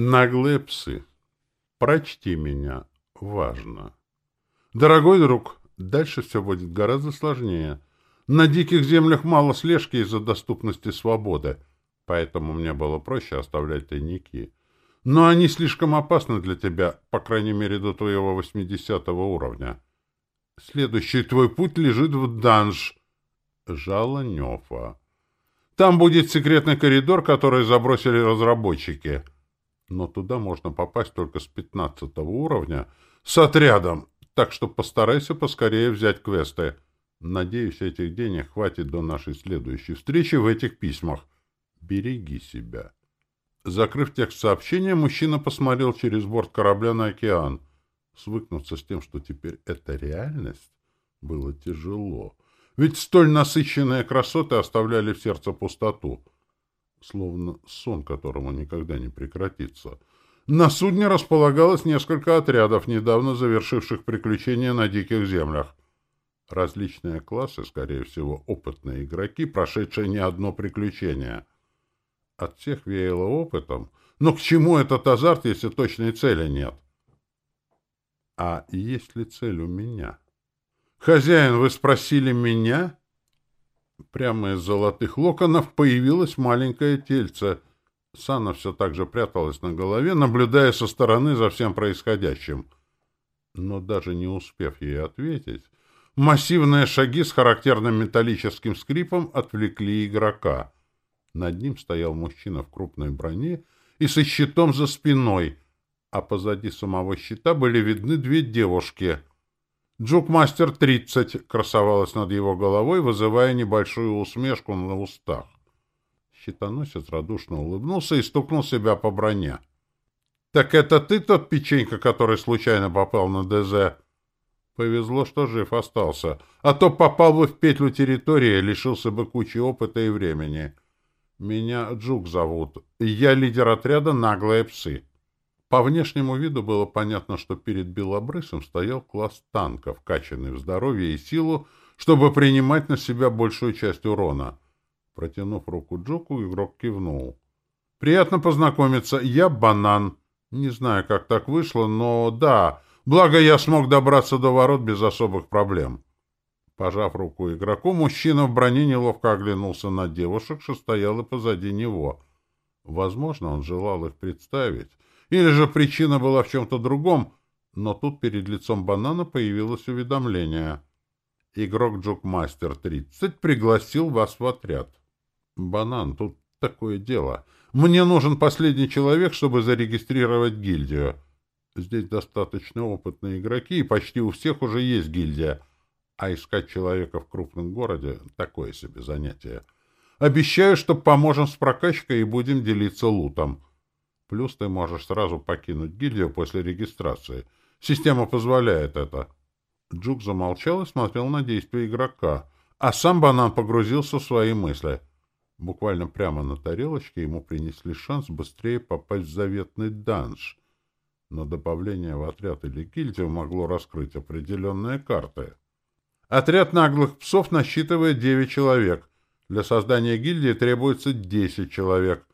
Наглые псы. Прочти меня. Важно. Дорогой друг, дальше все будет гораздо сложнее. На диких землях мало слежки из-за доступности свободы, поэтому мне было проще оставлять тайники. Но они слишком опасны для тебя, по крайней мере, до твоего 80 уровня. Следующий твой путь лежит в данж. Жало Нёфа. Там будет секретный коридор, который забросили разработчики — но туда можно попасть только с пятнадцатого уровня с отрядом, так что постарайся поскорее взять квесты. Надеюсь, этих денег хватит до нашей следующей встречи в этих письмах. Береги себя. Закрыв текст сообщения, мужчина посмотрел через борт корабля на океан. Свыкнуться с тем, что теперь это реальность, было тяжело. Ведь столь насыщенные красоты оставляли в сердце пустоту — словно сон которому никогда не прекратится. На судне располагалось несколько отрядов, недавно завершивших приключения на диких землях. Различные классы, скорее всего, опытные игроки, прошедшие не одно приключение. От всех веяло опытом. Но к чему этот азарт, если точной цели нет? А есть ли цель у меня? «Хозяин, вы спросили меня?» Прямо из золотых локонов появилось маленькое тельце. Сана все так же пряталась на голове, наблюдая со стороны за всем происходящим. Но даже не успев ей ответить, массивные шаги с характерным металлическим скрипом отвлекли игрока. Над ним стоял мужчина в крупной броне и со щитом за спиной, а позади самого щита были видны две девушки — Джукмастер 30 красовалась над его головой, вызывая небольшую усмешку на устах. Щитоносец радушно улыбнулся и стукнул себя по броне. — Так это ты тот печенька, который случайно попал на ДЗ? Повезло, что жив остался. А то попал бы в петлю территории, лишился бы кучи опыта и времени. Меня Джук зовут. Я лидер отряда «Наглые псы». По внешнему виду было понятно, что перед Белобрысом стоял класс танков, качанный в здоровье и силу, чтобы принимать на себя большую часть урона. Протянув руку Джоку, игрок кивнул. «Приятно познакомиться. Я Банан. Не знаю, как так вышло, но да, благо я смог добраться до ворот без особых проблем». Пожав руку игроку, мужчина в броне неловко оглянулся на девушек, что стояла позади него. Возможно, он желал их представить, или же причина была в чем-то другом, но тут перед лицом банана появилось уведомление. Игрок Джукмастер 30 пригласил вас в отряд. Банан, тут такое дело. Мне нужен последний человек, чтобы зарегистрировать гильдию. Здесь достаточно опытные игроки, и почти у всех уже есть гильдия. А искать человека в крупном городе — такое себе занятие. Обещаю, что поможем с прокачкой и будем делиться лутом. Плюс ты можешь сразу покинуть гильдию после регистрации. Система позволяет это. Джук замолчал и смотрел на действия игрока, а сам банан погрузился в свои мысли. Буквально прямо на тарелочке ему принесли шанс быстрее попасть в заветный данж. Но добавление в отряд или гильдию могло раскрыть определенные карты. Отряд наглых псов насчитывает 9 человек. Для создания гильдии требуется 10 человек.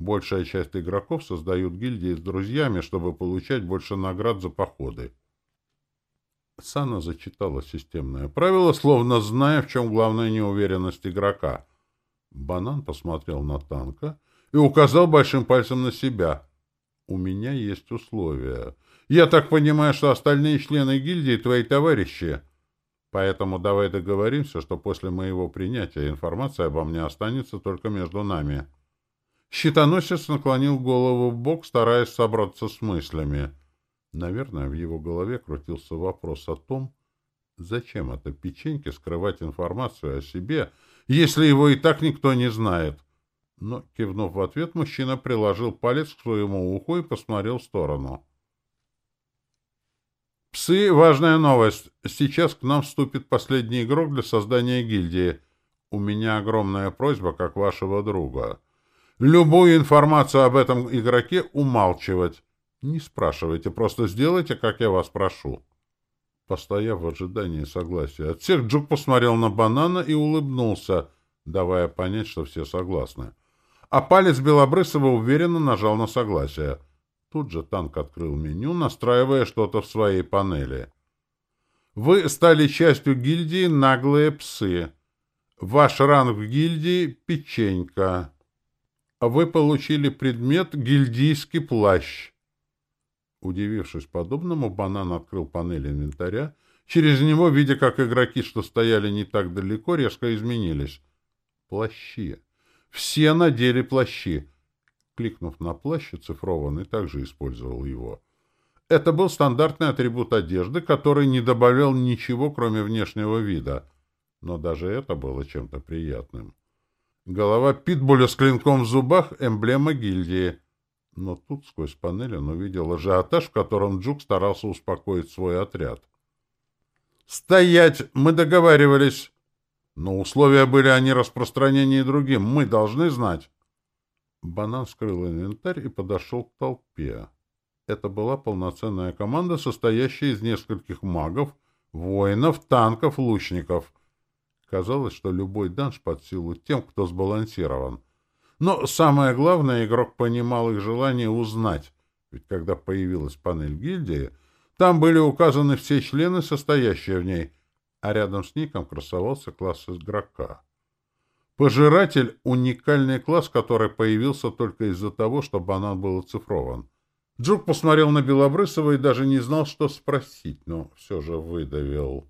Большая часть игроков создают гильдии с друзьями, чтобы получать больше наград за походы. Сана зачитала системное правило, словно зная, в чем главная неуверенность игрока. Банан посмотрел на танка и указал большим пальцем на себя. «У меня есть условия. Я так понимаю, что остальные члены гильдии твои товарищи. Поэтому давай договоримся, что после моего принятия информация обо мне останется только между нами». Щитоносец наклонил голову в бок, стараясь собраться с мыслями. Наверное, в его голове крутился вопрос о том, зачем это печеньке скрывать информацию о себе, если его и так никто не знает. Но, кивнув в ответ, мужчина приложил палец к своему уху и посмотрел в сторону. «Псы, важная новость. Сейчас к нам вступит последний игрок для создания гильдии. У меня огромная просьба, как вашего друга». Любую информацию об этом игроке умалчивать. Не спрашивайте, просто сделайте, как я вас прошу. Постояв в ожидании согласия от всех, Джук посмотрел на банана и улыбнулся, давая понять, что все согласны. А палец Белобрысова уверенно нажал на согласие. Тут же танк открыл меню, настраивая что-то в своей панели. Вы стали частью гильдии «Наглые псы». Ваш ранг в гильдии — печенька. Вы получили предмет «Гильдийский плащ». Удивившись подобному, банан открыл панель инвентаря. Через него, видя, как игроки, что стояли не так далеко, резко изменились. Плащи. Все надели плащи. Кликнув на плащ, оцифрованный также использовал его. Это был стандартный атрибут одежды, который не добавлял ничего, кроме внешнего вида. Но даже это было чем-то приятным. Голова питбуля с клинком в зубах — эмблема гильдии. Но тут сквозь панель он увидел ажиотаж, в котором Джук старался успокоить свой отряд. «Стоять! Мы договаривались!» «Но условия были о нераспространении другим. Мы должны знать!» Банан скрыл инвентарь и подошел к толпе. Это была полноценная команда, состоящая из нескольких магов, воинов, танков, лучников. Казалось, что любой данж под силу тем, кто сбалансирован. Но самое главное, игрок понимал их желание узнать, ведь когда появилась панель гильдии, там были указаны все члены, состоящие в ней, а рядом с ником красовался класс игрока. Пожиратель — уникальный класс, который появился только из-за того, что банан был оцифрован. Джук посмотрел на Белобрысова и даже не знал, что спросить, но все же выдавил. —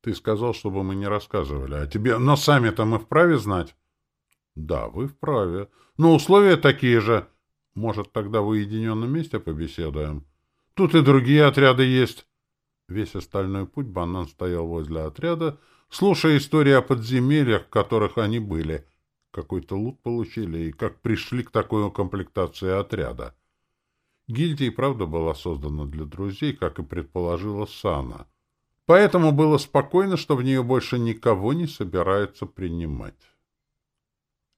Ты сказал, чтобы мы не рассказывали. А тебе... Но сами-то мы вправе знать? — Да, вы вправе. Но условия такие же. Может, тогда в уединенном месте побеседуем? Тут и другие отряды есть. Весь остальной путь Банан стоял возле отряда, слушая истории о подземельях, в которых они были. Какой-то лут получили и как пришли к такой комплектации отряда. Гильдия и правда была создана для друзей, как и предположила Сана. Поэтому было спокойно, что в нее больше никого не собираются принимать.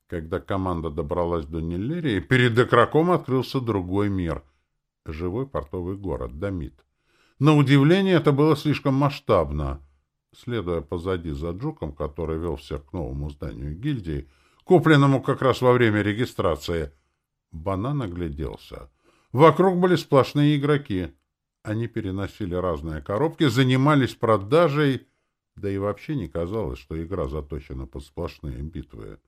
Когда команда добралась до Неллерии, перед игроком открылся другой мир — живой портовый город, Дамит. На удивление, это было слишком масштабно. Следуя позади за Джуком, который вел всех к новому зданию гильдии, купленному как раз во время регистрации, Банан огляделся — Вокруг были сплошные игроки. Они переносили разные коробки, занимались продажей, да и вообще не казалось, что игра заточена под сплошные битвы.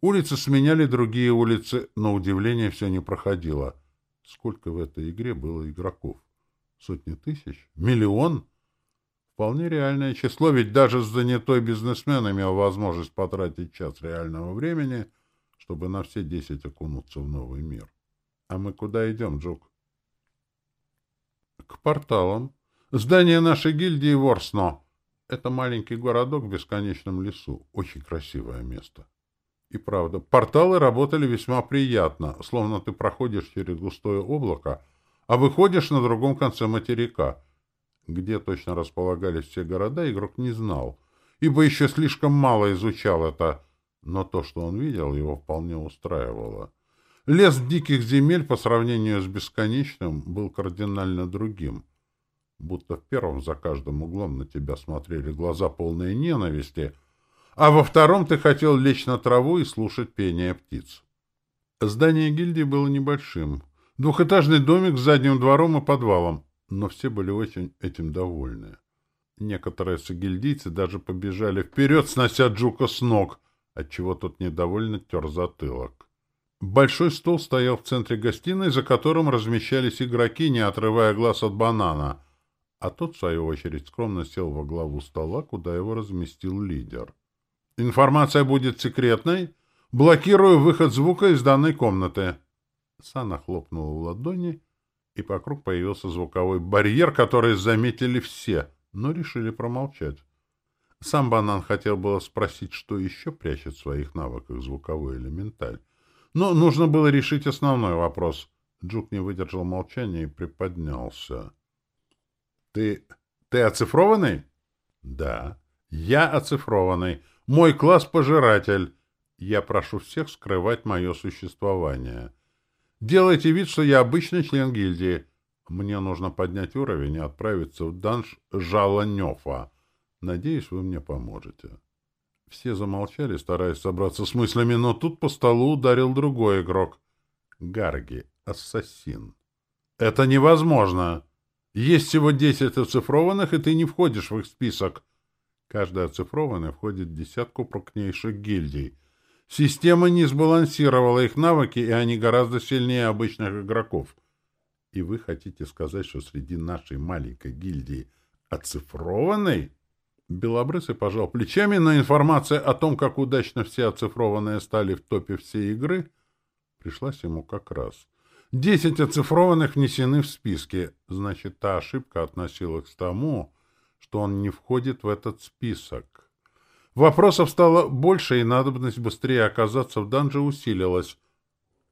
Улицы сменяли другие улицы, но удивление все не проходило. Сколько в этой игре было игроков? Сотни тысяч? Миллион? Вполне реальное число, ведь даже занятой бизнесмен имел возможность потратить час реального времени, чтобы на все десять окунуться в новый мир. А мы куда идем, Джук? К порталам. Здание нашей гильдии Ворсно. Это маленький городок в бесконечном лесу. Очень красивое место. И правда, порталы работали весьма приятно, словно ты проходишь через густое облако, а выходишь на другом конце материка. Где точно располагались все города, игрок не знал, ибо еще слишком мало изучал это, но то, что он видел, его вполне устраивало. Лес диких земель по сравнению с бесконечным был кардинально другим. Будто в первом за каждым углом на тебя смотрели глаза полные ненависти, а во втором ты хотел лечь на траву и слушать пение птиц. Здание гильдии было небольшим. Двухэтажный домик с задним двором и подвалом, но все были очень этим довольны. Некоторые сагильдийцы даже побежали вперед, снося Джука с ног, отчего тот недовольно тер затылок. Большой стол стоял в центре гостиной, за которым размещались игроки, не отрывая глаз от банана, а тот, в свою очередь, скромно сел во главу стола, куда его разместил лидер. «Информация будет секретной. Блокирую выход звука из данной комнаты». Сана хлопнула в ладони, и вокруг появился звуковой барьер, который заметили все, но решили промолчать. Сам банан хотел было спросить, что еще прячет в своих навыках звуковой элементаль, но нужно было решить основной вопрос. Джук не выдержал молчания и приподнялся. — Ты... ты оцифрованный? — Да. — Я оцифрованный. Мой класс — пожиратель. Я прошу всех скрывать мое существование. Делайте вид, что я обычный член гильдии. Мне нужно поднять уровень и отправиться в данж Жала Нёфа. Надеюсь, вы мне поможете. Все замолчали, стараясь собраться с мыслями, но тут по столу ударил другой игрок. Гарги, ассасин. Это невозможно. Есть всего 10 оцифрованных, и ты не входишь в их список. Каждый оцифрованный входит в десятку крупнейших гильдий. Система не сбалансировала их навыки, и они гораздо сильнее обычных игроков. И вы хотите сказать, что среди нашей маленькой гильдии оцифрованной? Белобрысый пожал плечами, но информация о том, как удачно все оцифрованные стали в топе всей игры, пришлась ему как раз. Десять оцифрованных внесены в списки, значит, та ошибка относилась к тому, что он не входит в этот список. Вопросов стало больше, и надобность быстрее оказаться в данже усилилась.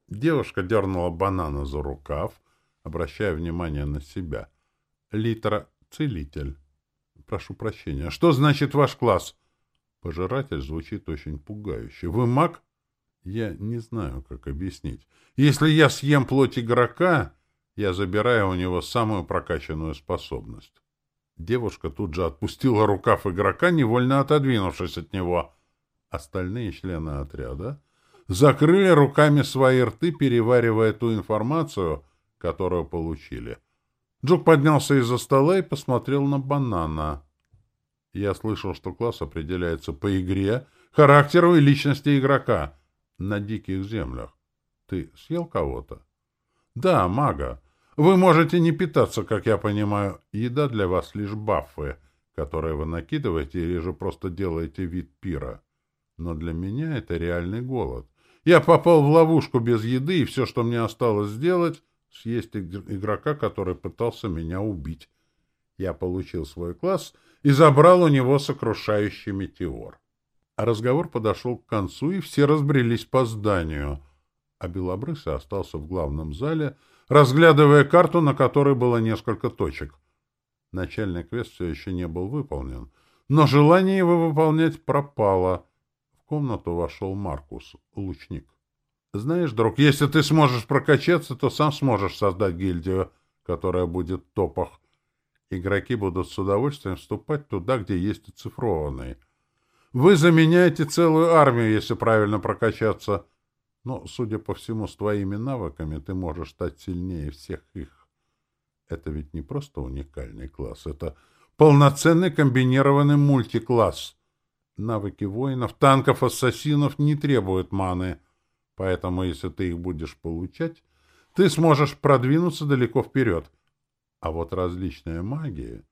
Девушка дернула банана за рукав, обращая внимание на себя. Литра — целитель. Прошу прощения. Что значит ваш класс? Пожиратель звучит очень пугающе. Вы маг? Я не знаю, как объяснить. Если я съем плоть игрока, я забираю у него самую прокачанную способность. Девушка тут же отпустила рукав игрока, невольно отодвинувшись от него. Остальные члены отряда закрыли руками свои рты, переваривая ту информацию, которую получили. Джук поднялся из-за стола и посмотрел на банана. Я слышал, что класс определяется по игре, характеру и личности игрока на диких землях. Ты съел кого-то? Да, мага. Вы можете не питаться, как я понимаю. Еда для вас лишь баффы, которые вы накидываете или же просто делаете вид пира. Но для меня это реальный голод. Я попал в ловушку без еды, и все, что мне осталось сделать, съесть игрока, который пытался меня убить. Я получил свой класс и забрал у него сокрушающий метеор. Разговор подошел к концу, и все разбрелись по зданию. А Белобрысый остался в главном зале — разглядывая карту, на которой было несколько точек. Начальный квест все еще не был выполнен, но желание его выполнять пропало. В комнату вошел Маркус, лучник. «Знаешь, друг, если ты сможешь прокачаться, то сам сможешь создать гильдию, которая будет в топах. Игроки будут с удовольствием вступать туда, где есть оцифрованные. Вы заменяете целую армию, если правильно прокачаться». Но, судя по всему, с твоими навыками ты можешь стать сильнее всех их. Это ведь не просто уникальный класс, это полноценный комбинированный мультикласс. Навыки воинов, танков, ассасинов не требуют маны, поэтому, если ты их будешь получать, ты сможешь продвинуться далеко вперед. А вот различные магии,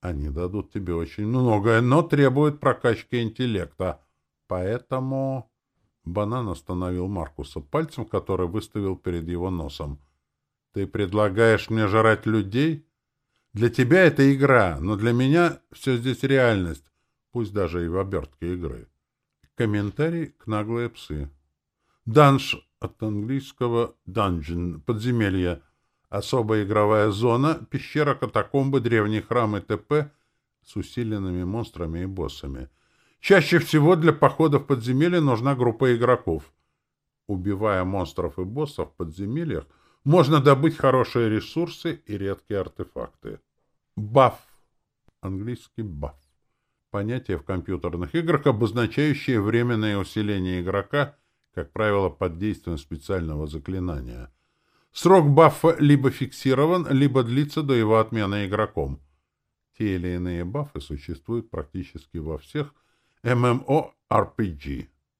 они дадут тебе очень многое, но требуют прокачки интеллекта. Поэтому... Банан остановил Маркуса пальцем, который выставил перед его носом. «Ты предлагаешь мне жрать людей? Для тебя это игра, но для меня все здесь реальность, пусть даже и в обертке игры». Комментарий к наглые псы. «Данж» от английского «dungeon» — подземелье. Особая игровая зона, пещера, катакомбы, древний храм и т.п. с усиленными монстрами и боссами — Чаще всего для похода в подземелье нужна группа игроков. Убивая монстров и боссов в подземельях, можно добыть хорошие ресурсы и редкие артефакты. Баф. Английский баф. Понятие в компьютерных играх, обозначающее временное усиление игрока, как правило, под действием специального заклинания. Срок бафа либо фиксирован, либо длится до его отмены игроком. Те или иные бафы существуют практически во всех MMORPG.